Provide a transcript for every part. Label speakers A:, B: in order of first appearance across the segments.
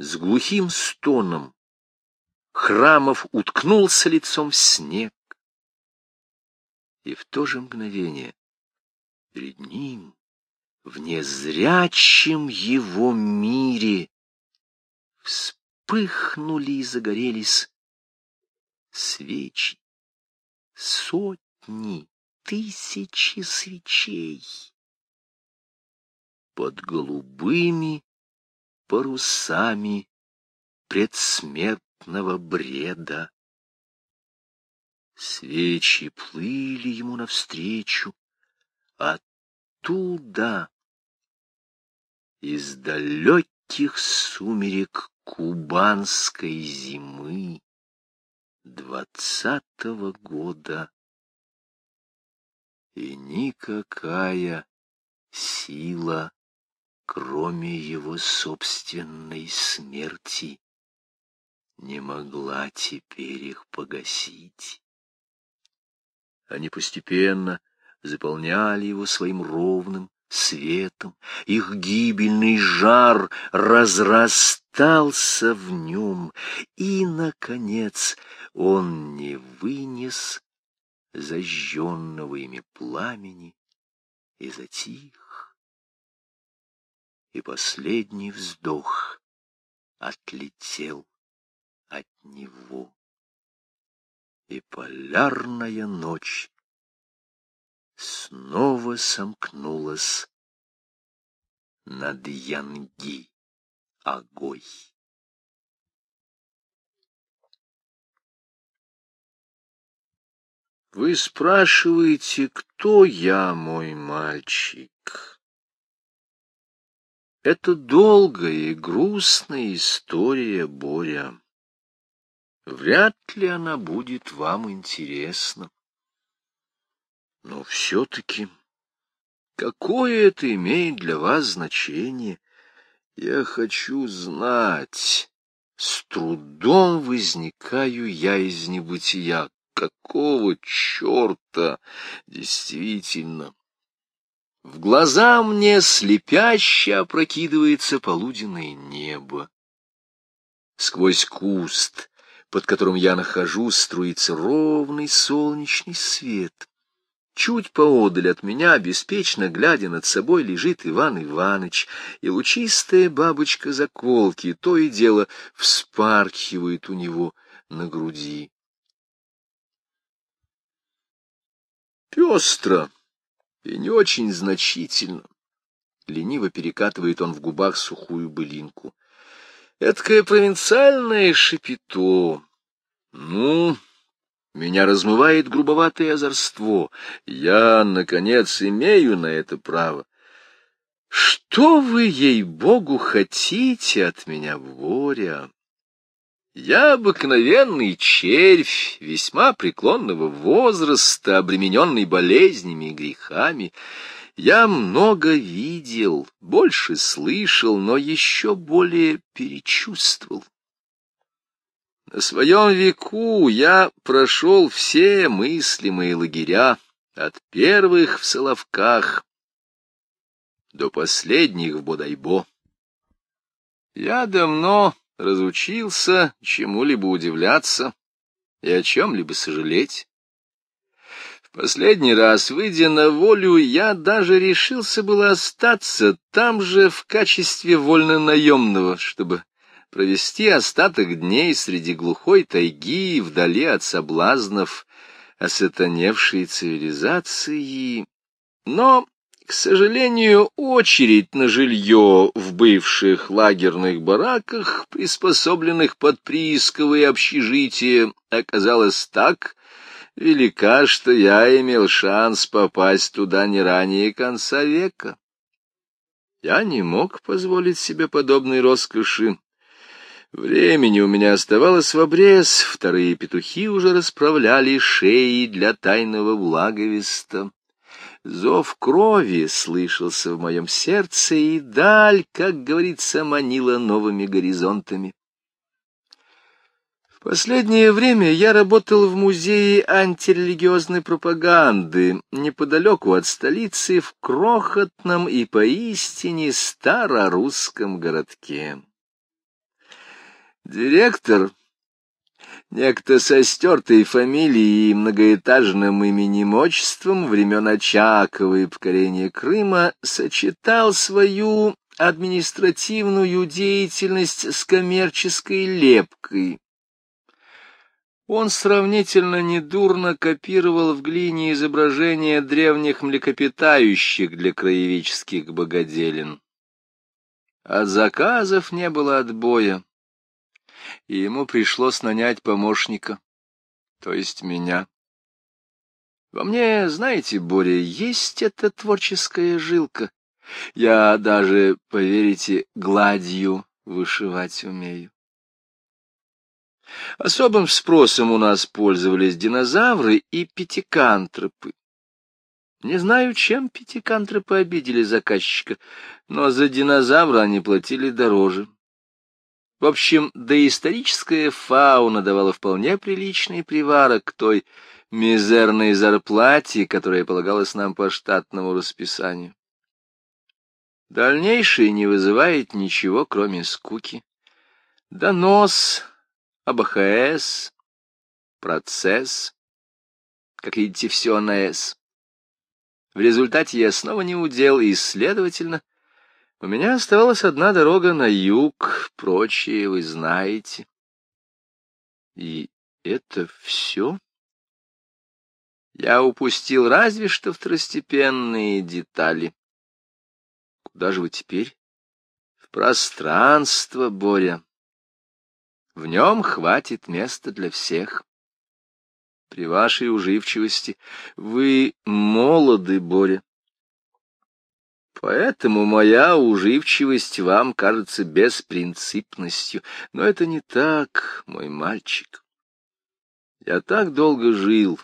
A: с глухим стоном Храмов уткнулся лицом в снег, и в то же мгновение перед ним, в незрячем его мире, вспыхнули и загорелись свечи, сотни, тысячи свечей. Под голубыми парусами предсмертного бреда. Свечи плыли ему навстречу оттуда, из далеких сумерек кубанской зимы двадцатого года. И никакая сила кроме его собственной смерти, не могла теперь их погасить. Они постепенно заполняли его своим ровным светом, их гибельный жар разрастался в нем, и, наконец, он не вынес зажженного ими пламени и затих и последний вздох отлетел от него. И полярная ночь снова сомкнулась над Янги Огой. Вы спрашиваете, кто я, мой мальчик? Это долгая и грустная история, Боря. Вряд ли она будет вам интересна. Но все-таки, какое это имеет для вас значение, я хочу знать. С трудом возникаю я из небытия. Какого черта? Действительно, в глаза мне слепяще опрокидывается полуденное небо. Сквозь куст, под которым я нахожусь, струится ровный солнечный свет. Чуть поодаль от меня, беспечно глядя над собой, лежит Иван Иваныч, и лучистая бабочка заколки то и дело вспархивает у него на груди. Пестро и не очень значительно. Лениво перекатывает он в губах сухую былинку. Эдакое провинциальное шипито. Ну, меня размывает грубоватое озорство. Я, наконец, имею на это право. Что вы, ей-богу, хотите от меня, Боря? Я обыкновенный червь, весьма преклонного возраста, обремененный болезнями и грехами. Я много видел, больше слышал, но еще более перечувствовал. На своем веку я прошел все мыслимые лагеря, от первых в Соловках до последних в Бодайбо. Я давно разучился чему-либо удивляться и о чем-либо сожалеть. В последний раз, выйдя на волю, я даже решился было остаться там же в качестве вольно-наемного, чтобы провести остаток дней среди глухой тайги, вдали от соблазнов осатаневшей цивилизации. Но к сожалению, очередь на жилье в бывших лагерных бараках, приспособленных под приисковые общежития, оказалась так велика, что я имел шанс попасть туда не ранее конца века. Я не мог позволить себе подобной роскоши. Времени у меня оставалось в обрез, вторые петухи уже расправляли шеи для тайного благовеста. Зов крови слышался в моем сердце, и даль, как говорится, манила новыми горизонтами. В последнее время я работал в музее антирелигиозной пропаганды, неподалеку от столицы, в крохотном и поистине старорусском городке. Директор, некто со стертой фамилией и многоэтажным именем-отчеством времен Очакова и покорения Крыма, сочетал свою административную деятельность с коммерческой лепкой. Он сравнительно недурно копировал в глине изображения древних млекопитающих для краеведческих богоделин. От заказов не было отбоя, и ему пришлось нанять помощника, то есть меня. Во мне, знаете, Боря, есть эта творческая жилка. Я даже, поверите, гладью вышивать умею. Особым спросом у нас пользовались динозавры и пятикантропы. Не знаю, чем пятикантропы обидели заказчика, но за динозавра они платили дороже. В общем, доисторическая фауна давала вполне приличный приварок к той мизерной зарплате, которая полагалась нам по штатному расписанию. Дальнейшее не вызывает ничего, кроме скуки. Донос об АХС, процесс, как видите, все на «С». В результате я снова не удел, и, следовательно, у меня оставалась одна дорога на юг, прочие вы знаете. И это все? Я упустил разве что второстепенные детали. Куда же вы теперь? В пространство, Боря. В нем хватит места для всех. При вашей уживчивости вы молоды, Боря. Поэтому моя уживчивость вам кажется беспринципностью. Но это не так, мой мальчик. Я так долго жил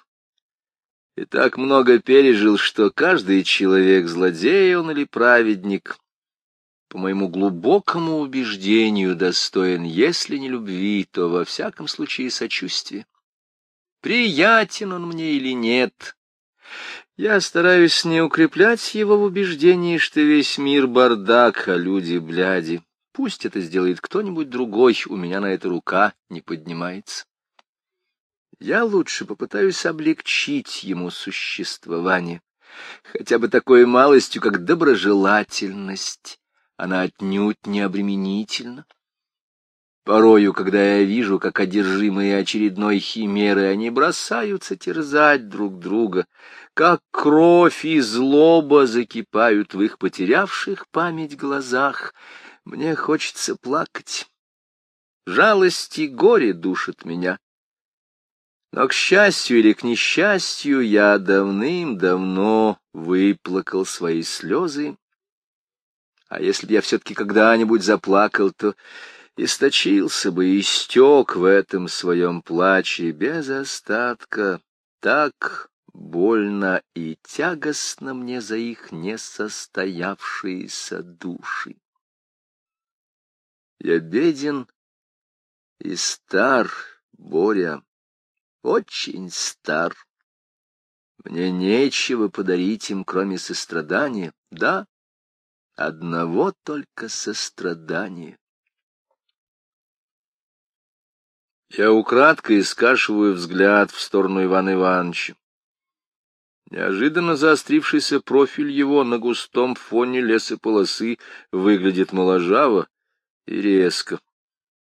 A: и так много пережил, что каждый человек, злодей он или праведник, по моему глубокому убеждению, достоин, если не любви, то во всяком случае сочувствия. Приятен он мне или нет, я стараюсь не укреплять его в убеждении, что весь мир бардак, а люди бляди. Пусть это сделает кто-нибудь другой, у меня на это рука не поднимается. Я лучше попытаюсь облегчить ему существование, хотя бы такой малостью, как доброжелательность. Она отнюдь не обременительна. Порою, когда я вижу, как одержимые очередной химеры, они бросаются терзать друг друга, как кровь и злоба закипают в их потерявших память глазах, мне хочется плакать. Жалость и горе душат меня. Но, к счастью или к несчастью, я давным-давно выплакал свои слезы. А если б я все-таки когда-нибудь заплакал, то источился бы и истек в этом своем плаче без остатка, так больно и тягостно мне за их несостоявшиеся души. Я беден и стар, Боря, очень стар. Мне нечего подарить им, кроме сострадания, да, одного только сострадания. Я украдкой скашиваю взгляд в сторону Ивана Ивановича. Неожиданно заострившийся профиль его на густом фоне лесополосы выглядит моложаво и резко.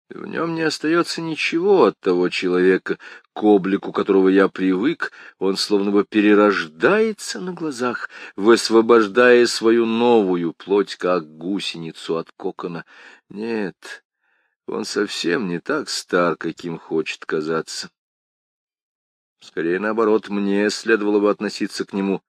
A: В нем не остается ничего от того человека, к облику которого я привык, он словно бы перерождается на глазах, высвобождая свою новую плоть, как гусеницу от кокона. Нет, он совсем не так стар, каким хочет казаться. Скорее, наоборот, мне следовало бы относиться к нему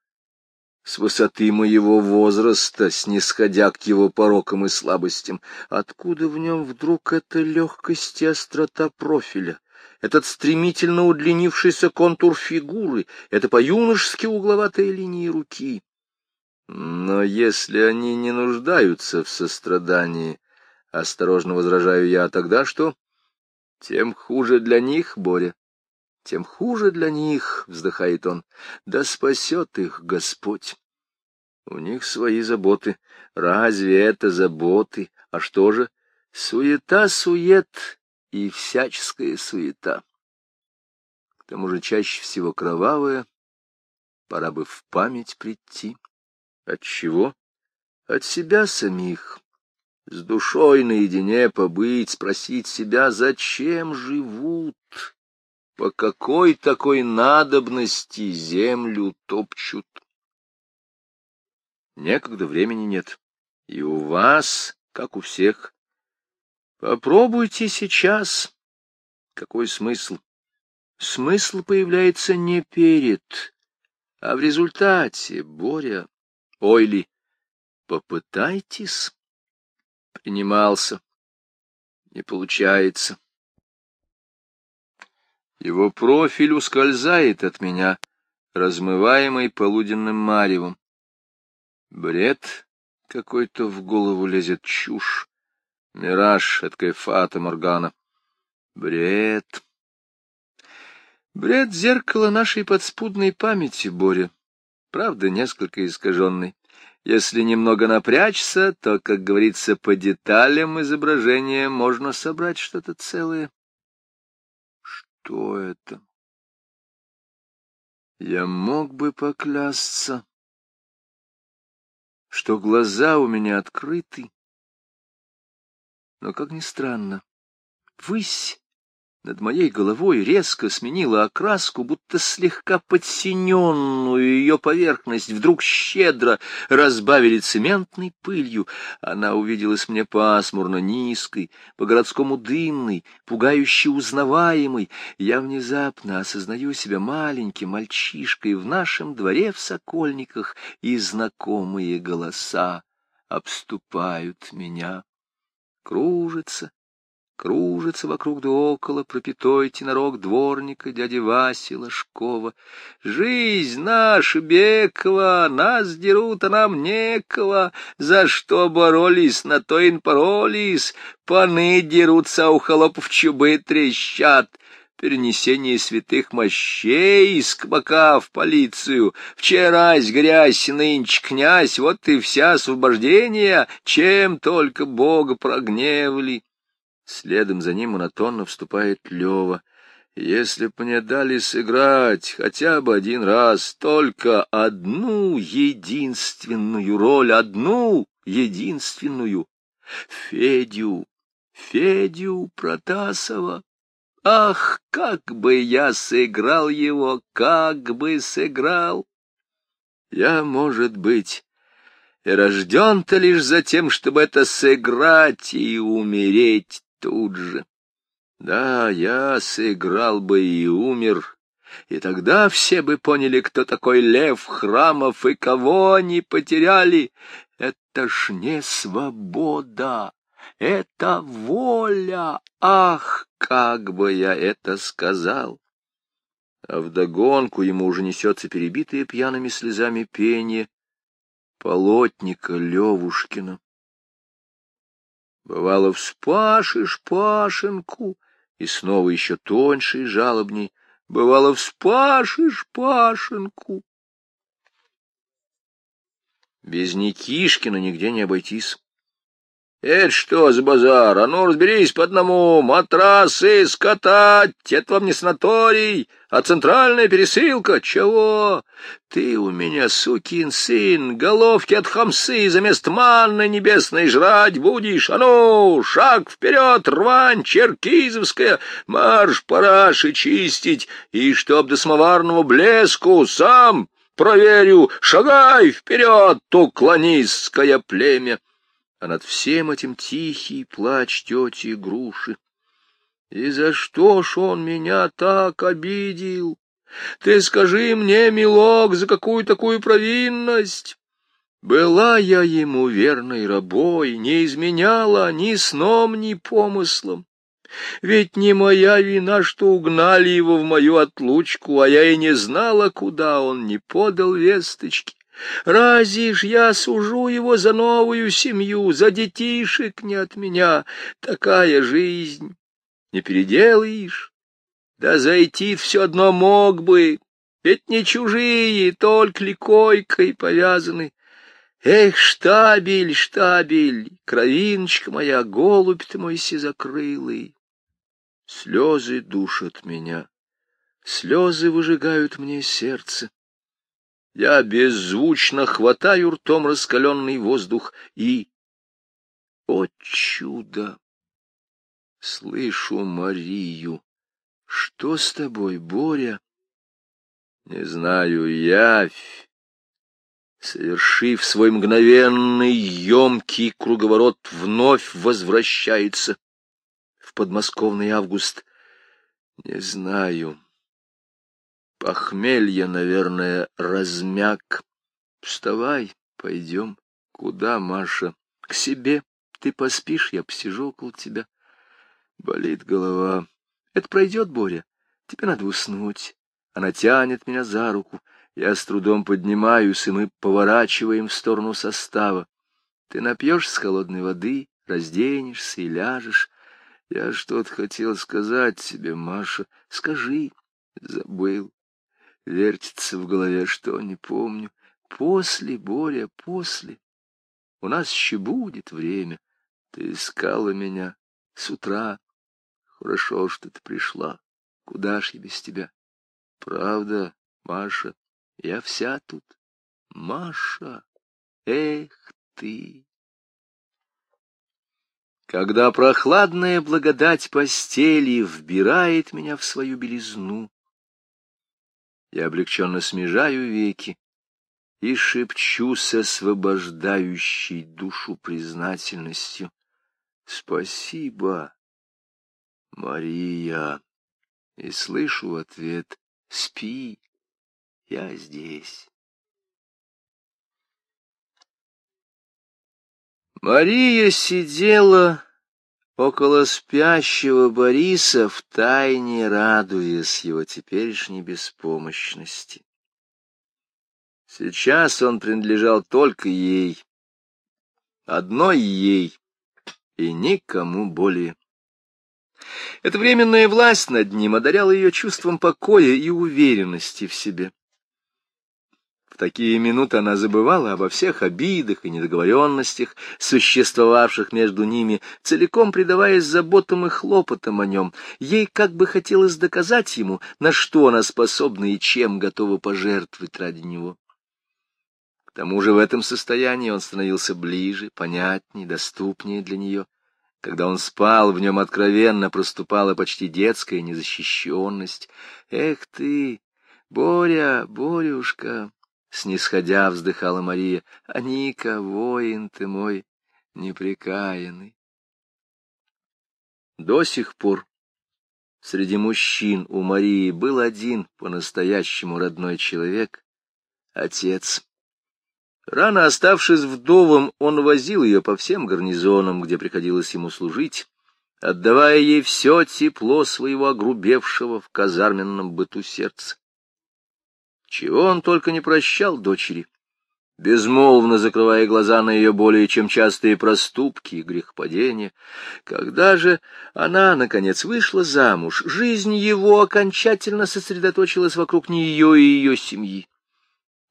A: с высоты моего возраста, снисходя к его порокам и слабостям. Откуда в нем вдруг эта легкость и острота профиля, этот стремительно удлинившийся контур фигуры, эта по-юношески угловатая линия руки? Но если они не нуждаются в сострадании, — осторожно возражаю я, — тогда что? Тем хуже для них, Боря. Тем хуже для них, — вздыхает он, — да спасет их Господь. У них свои заботы. Разве это заботы? А что же? Суета-сует и всяческая суета. К тому же чаще всего кровавая, пора бы в память прийти. От чего? От себя самих. С душой наедине побыть, спросить себя, зачем живут, по какой такой надобности землю топчут. Некогда времени нет. И у вас, как у всех. Попробуйте сейчас. Какой смысл? Смысл появляется не перед, а в результате, Боря. Ойли, попытайтесь. Принимался. Не получается. Его профиль ускользает от меня, размываемый полуденным маревом. Бред какой-то в голову лезет чушь. Мираж, эткая фата Моргана. Бред. Бред — зеркало нашей подспудной памяти, Боря. Правда, несколько искаженный. Если немного напрячься, то, как говорится, по деталям изображения можно собрать что-то целое. Что это? Я мог бы поклясться, что глаза у меня открыты, но, как ни странно, высь над моей головой резко сменила окраску, будто слегка подсиненную ее поверхность вдруг щедро разбавили цементной пылью. Она увиделась мне пасмурно низкой, по-городскому дымной, пугающе узнаваемой. Я внезапно осознаю себя маленьким мальчишкой в нашем дворе в Сокольниках, и знакомые голоса обступают меня. Кружится, кружится вокруг да около пропитой тенорок дворника дяди Васи Ложкова. Жизнь наша бекова, нас дерут, а нам некого, за что боролись, на то и поролись, паны дерутся, а у холопов чубы трещат перенесение святых мощей из кабака в полицию. Вчерась грязь, нынче князь, вот и вся освобождение, чем только Бога прогневали. Следом за ним монотонно вступает Лева. Если б мне дали сыграть хотя бы один раз только одну единственную роль, одну единственную, Федю, Федю Протасова. Ах, как бы я сыграл его, как бы сыграл! Я, может быть, и рожден-то лишь за тем, чтобы это сыграть и умереть тут же. Да, я сыграл бы и умер, и тогда все бы поняли, кто такой Лев Храмов и кого они потеряли. Это ж не свобода, это воля. Ах, как бы я это сказал! А вдогонку ему уже несется перебитое пьяными слезами пение полотника Левушкина. Бывало, вспашешь Пашенку, и снова еще тоньше и жалобней. Бывало, вспашешь Пашенку. Без Никишкина нигде не обойтись. Это что за базар? А ну, разберись по одному. Матрасы скатать, это вам не санаторий, а центральная пересылка. Чего? Ты у меня, сукин сын, головки от хамсы заместо манны небесной жрать будешь. А ну, шаг вперед, рвань черкизовская, марш параши чистить, и чтоб до самоварного блеску сам проверю, шагай вперед, туклонистское племя а над всем этим тихий плач тети груши. И за что ж он меня так обидел? Ты скажи мне, милок, за какую такую провинность? Была я ему верной рабой, не изменяла ни сном, ни помыслом. Ведь не моя вина, что угнали его в мою отлучку, а я и не знала, куда он не подал весточки. Разве ж я сужу его за новую семью, за детишек не от меня? Такая жизнь не переделаешь. Да зайти все одно мог бы, ведь не чужие, только ли койкой повязаны. Эх, штабель, штабель, кровиночка моя, голубь ты мой сизокрылый. Слезы душат меня, слезы выжигают мне сердце. Я беззвучно хватаю ртом раскаленный воздух и... О чудо! Слышу Марию. Что с тобой, Боря? Не знаю, явь. Совершив свой мгновенный, емкий круговорот, вновь возвращается в подмосковный август. Не знаю. Похмелье, наверное, размяк. Вставай, пойдем. Куда, Маша? К себе. Ты поспишь, я посижу около тебя. Болит голова. Это пройдет, Боря. Тебе надо уснуть. Она тянет меня за руку. Я с трудом поднимаюсь, и мы поворачиваем в сторону состава. Ты напьешься с холодной воды, разденешься и ляжешь. Я что-то хотел сказать тебе, Маша. Скажи. Забыл. Вертится в голове, что не помню. После, Боря, после. У нас еще будет время. Ты искала меня с утра. Хорошо, что ты пришла. Куда ж я без тебя? Правда, Маша, я вся тут. Маша, эх ты! Когда прохладная благодать постели вбирает меня в свою белизну, я облегченно смежаю веки и шепчу с освобождающей душу признательностью. Спасибо, Мария, и слышу ответ «Спи, я здесь». Мария сидела около спящего Бориса, втайне радуясь его теперешней беспомощности. Сейчас он принадлежал только ей, одной ей и никому более. Эта временная власть над ним одаряла ее чувством покоя и уверенности в себе. Такие минуты она забывала обо всех обидах и недоговоренностях, существовавших между ними, целиком предаваясь заботам и хлопотам о нем. Ей как бы хотелось доказать ему, на что она способна и чем готова пожертвовать ради него. К тому же в этом состоянии он становился ближе, понятнее, доступнее для нее. Когда он спал, в нем откровенно проступала почти детская незащищенность. «Эх ты, Боря, Борюшка!» — снисходя вздыхала Мария. «А Ника, воин ты мой, непрекаянный!» До сих пор среди мужчин у Марии был один по-настоящему родной человек — отец. Рано оставшись вдовом, он возил ее по всем гарнизонам, где приходилось ему служить, отдавая ей все тепло своего огрубевшего в казарменном быту сердца. Чего он только не прощал дочери, безмолвно закрывая глаза на ее более чем частые проступки и грехопадения. Когда же она, наконец, вышла замуж, жизнь его окончательно сосредоточилась вокруг нее и ее семьи.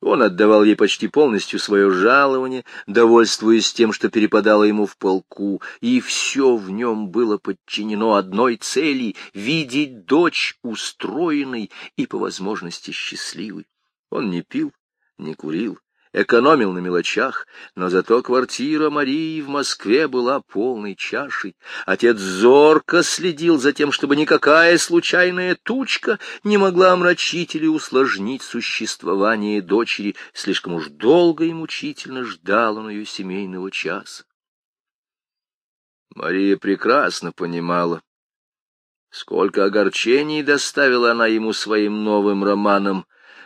A: Он отдавал ей почти полностью свое жалование, довольствуясь тем, что перепадало ему в полку, и все в нем было подчинено одной цели — видеть дочь устроенной и, по возможности, счастливой. Он не пил, не курил, экономил на мелочах, но зато квартира Марии в Москве была полной чашей. Отец зорко следил за тем, чтобы никакая случайная тучка не могла омрачить или усложнить существование дочери, слишком уж долго и мучительно ждал он ее семейного часа. Мария прекрасно понимала, сколько огорчений доставила она ему своим новым романом,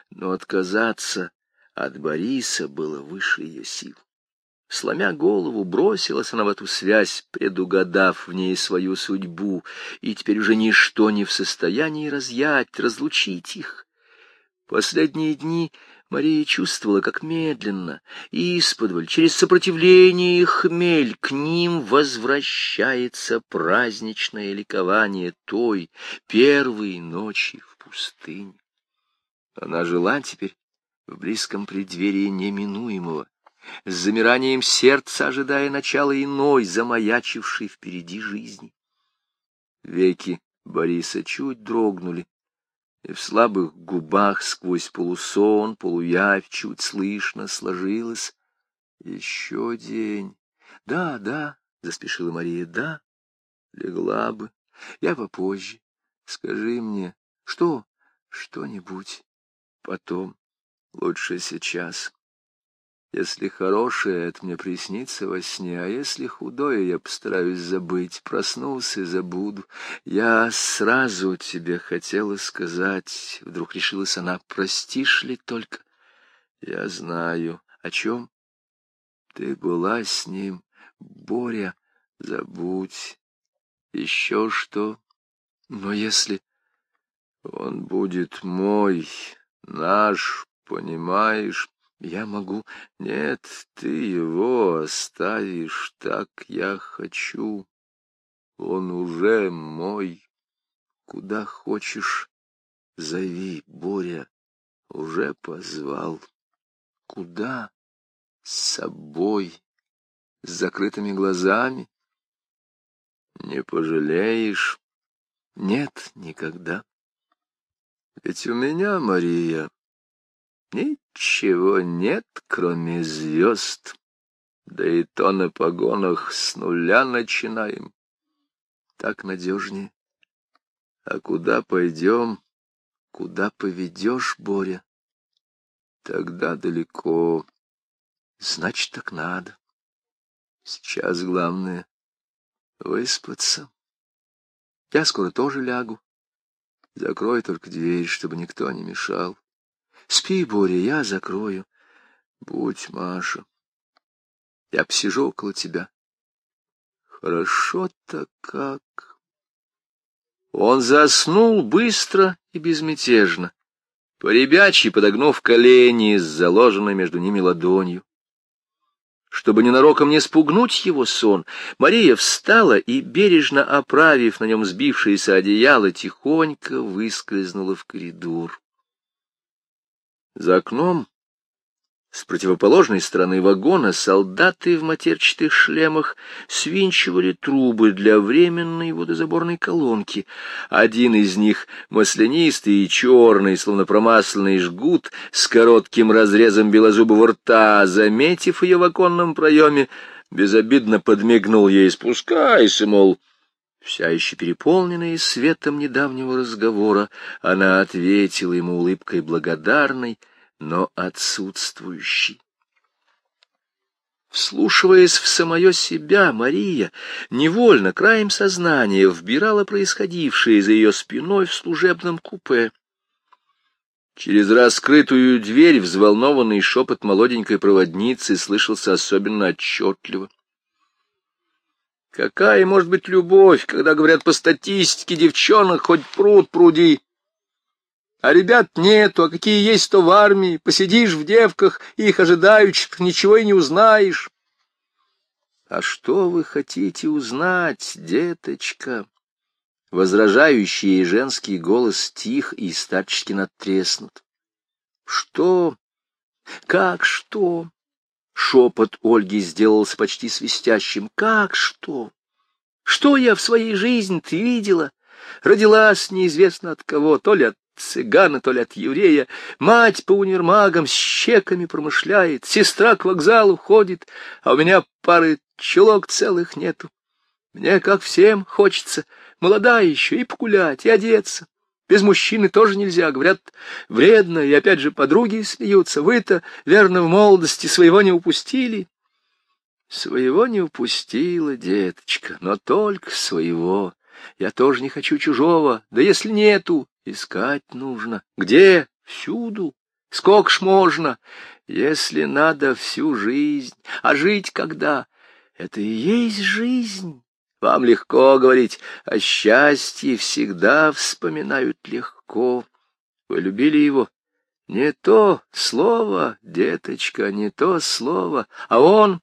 A: но отказаться от Бориса было выше ее сил. Сломя голову, бросилась она в эту связь, предугадав в ней свою судьбу, и теперь уже ничто не в состоянии разъять, разлучить их. Последние дни Мария чувствовала, как медленно, исподволь, через сопротивление и хмель, к ним возвращается праздничное ликование той первой ночи в пустыне. Она жила теперь в близком преддверии неминуемого, с замиранием сердца ожидая начала иной, замаячившей впереди жизни. Веки Бориса чуть дрогнули, и в слабых губах сквозь полусон, полуявь чуть слышно сложилось. Еще день. Да, да, — заспешила Мария, — да, легла бы. Я попозже. Скажи мне, что, что-нибудь, потом, лучше сейчас. Если хорошее, это мне приснится во сне, а если худое, я постараюсь забыть, проснулся и забуду. Я сразу тебе хотела сказать, вдруг решилась она, простишь ли только? Я знаю. О чем? Ты была с ним, Боря, забудь. Еще что? Но если он будет мой, наш, понимаешь, я могу... Нет, ты его оставишь, так я хочу. Он уже мой. Куда хочешь, зови, Боря. Уже позвал. Куда? С собой. С закрытыми глазами. Не пожалеешь? Нет, никогда. Ведь у меня, Мария, Ничего нет, кроме звезд. Да и то на погонах с нуля начинаем. Так надежнее. А куда пойдем, куда поведешь, Боря? Тогда далеко. Значит, так надо. Сейчас главное — выспаться. Я скоро тоже лягу. Закрой только дверь, чтобы никто не мешал. Спи, Боря, я закрою. Будь, Маша. Я посижу около тебя. Хорошо-то как. Он заснул быстро и безмятежно, поребячьи подогнув колени с заложенной между ними ладонью. Чтобы ненароком не спугнуть его сон, Мария встала и, бережно оправив на нем сбившееся одеяло, тихонько выскользнула в коридор. За окном, с противоположной стороны вагона, солдаты в матерчатых шлемах свинчивали трубы для временной водозаборной колонки. Один из них, маслянистый и черный, словно промасленный жгут, с коротким разрезом белозубого рта, заметив ее в оконном проеме, безобидно подмигнул ей «Спускайся, мол!» Вся еще переполненная светом недавнего разговора, она ответила ему улыбкой благодарной, но отсутствующей. Вслушиваясь в самое себя, Мария невольно, краем сознания, вбирала происходившее за ее спиной в служебном купе. Через раскрытую дверь взволнованный шепот молоденькой проводницы слышался особенно отчетливо. Какая может быть любовь, когда говорят по статистике девчонок хоть пруд пруди? А ребят нету, а какие есть, то в армии. Посидишь в девках, их ожидающих, ничего и не узнаешь. А что вы хотите узнать, деточка? Возражающий женский голос тих и старчески надтреснут. Что? Как что? Шепот Ольги сделался почти свистящим. «Как что? Что я в своей жизни ты видела? Родилась неизвестно от кого, то ли от цыгана, то ли от еврея. Мать по универмагам с щеками промышляет, сестра к вокзалу ходит, а у меня пары чулок целых нету. Мне, как всем, хочется, молодая еще, и погулять, и одеться. Без мужчины тоже нельзя, говорят, вредно, и опять же подруги смеются. Вы-то, верно, в молодости своего не упустили. Своего не упустила, деточка, но только своего. Я тоже не хочу чужого, да если нету, искать нужно. Где? Всюду. Сколько ж можно? Если надо всю жизнь, а жить когда? Это и есть жизнь. Вам легко говорить, о счастье всегда вспоминают легко. Вы любили его? Не то слово, деточка, не то слово. А он?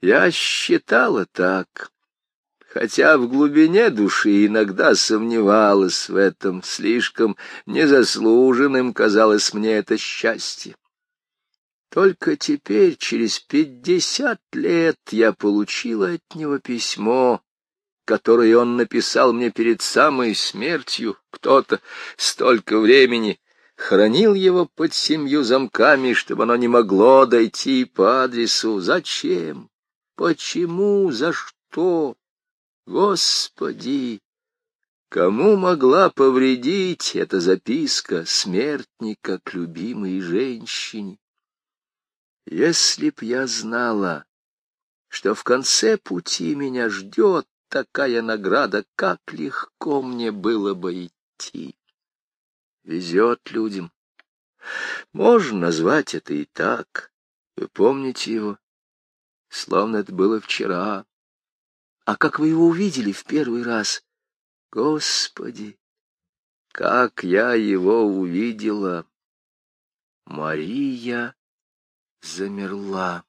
A: Я считала так. Хотя в глубине души иногда сомневалась в этом, слишком незаслуженным казалось мне это счастье. Только теперь, через пятьдесят лет, я получила от него письмо, которые он написал мне перед самой смертью, кто-то столько времени хранил его под семью замками, чтобы оно не могло дойти по адресу. Зачем? Почему? За что? Господи! Кому могла повредить эта записка смертника к любимой женщине? Если б я знала, что в конце пути меня ждет такая награда, как легко мне было бы идти. Везет людям. Можно назвать это и так. Вы помните его? Словно это было вчера. А как вы его увидели в первый раз? Господи, как я его увидела! Мария замерла.